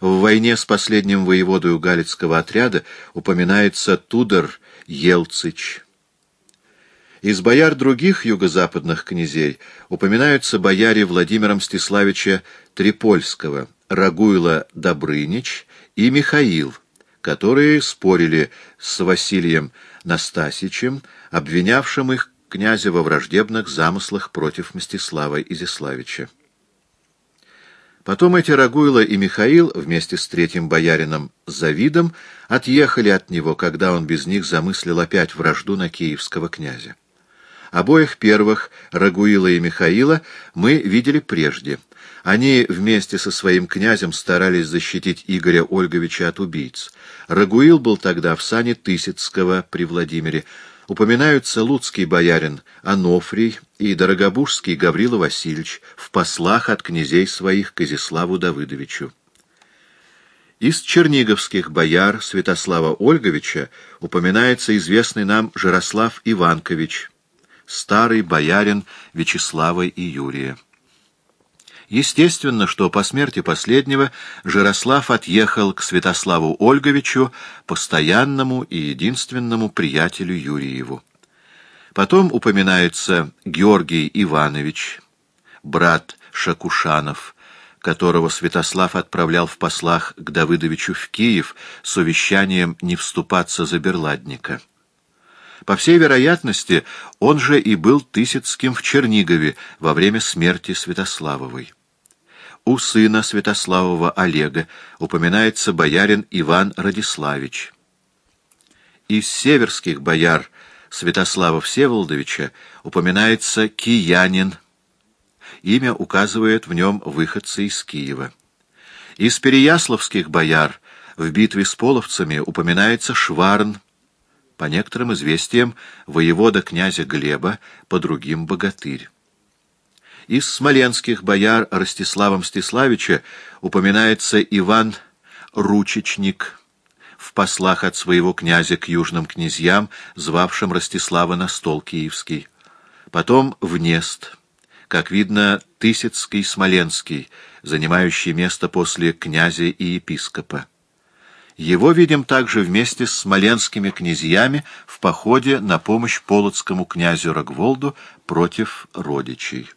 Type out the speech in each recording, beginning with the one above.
В войне с последним воеводою Галицкого отряда упоминается Тудор Елцич. Из бояр других юго-западных князей упоминаются бояре Владимира Мстиславича Трипольского, Рагуйла Добрынич и Михаил, которые спорили с Василием Настасичем, обвинявшим их князя во враждебных замыслах против Мстислава Изяславича. Потом эти Рагуйло и Михаил вместе с третьим боярином Завидом отъехали от него, когда он без них замыслил опять вражду на киевского князя. Обоих первых, Рагуила и Михаила, мы видели прежде. Они вместе со своим князем старались защитить Игоря Ольговича от убийц. Рагуил был тогда в сане Тысяцкого при Владимире, упоминаются луцкий боярин Анофрий и дорогобужский Гаврила Васильевич в послах от князей своих к Изяславу Давыдовичу. Из черниговских бояр Святослава Ольговича упоминается известный нам Жирослав Иванкович, старый боярин Вячеслава и Юрия. Естественно, что по смерти последнего Жирослав отъехал к Святославу Ольговичу, постоянному и единственному приятелю Юрьеву. Потом упоминается Георгий Иванович, брат Шакушанов, которого Святослав отправлял в послах к Давыдовичу в Киев с увещанием не вступаться за Берладника. По всей вероятности, он же и был Тысяцким в Чернигове во время смерти Святославовой. У сына Святославова Олега упоминается боярин Иван Радиславич. Из северских бояр Святослава Всеволодовича упоминается киянин. Имя указывает в нем выходцы из Киева. Из переяславских бояр в битве с половцами упоминается Шварн, по некоторым известиям воевода князя Глеба, по другим богатырь. Из смоленских бояр Ростислава Мстиславича упоминается Иван Ручечник в послах от своего князя к южным князьям, звавшим Ростислава на стол киевский. Потом Внест, как видно, Тысяцкий Смоленский, занимающий место после князя и епископа. Его видим также вместе с смоленскими князьями в походе на помощь полоцкому князю Рогволду против родичей.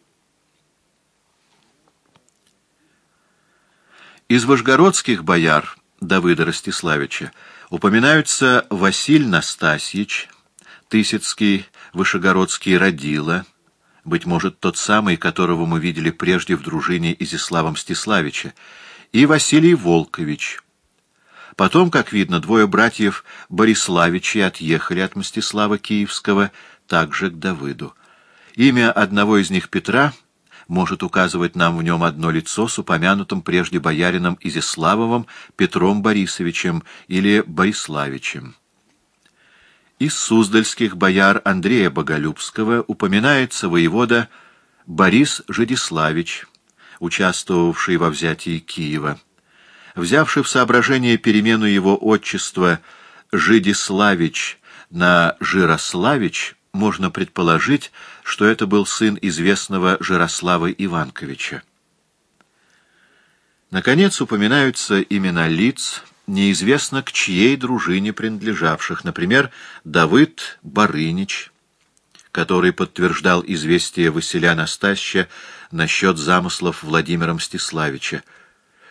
Из вожгородских бояр Давыда Ростиславича упоминаются Василь Настасьич, Тысяцкий, Вышегородский Родила, быть может, тот самый, которого мы видели прежде в дружине Изислава Мстиславича, и Василий Волкович. Потом, как видно, двое братьев Бориславичи отъехали от Мстислава Киевского также к Давыду. Имя одного из них Петра — может указывать нам в нем одно лицо с упомянутым прежде боярином Изяславовым Петром Борисовичем или Бориславичем. Из суздальских бояр Андрея Боголюбского упоминается воевода Борис Жидиславич, участвовавший во взятии Киева. Взявший в соображение перемену его отчества Жидиславич на Жирославич, можно предположить, что это был сын известного Жирослава Иванковича. Наконец упоминаются имена лиц, неизвестно к чьей дружине принадлежавших, например, Давыд Барынич, который подтверждал известие Василя Настасья насчет замыслов Владимира Мстиславича.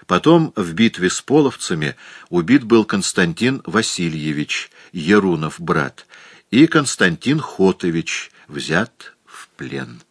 Потом в битве с половцами убит был Константин Васильевич, Ерунов брат, и Константин Хотович взят в плен.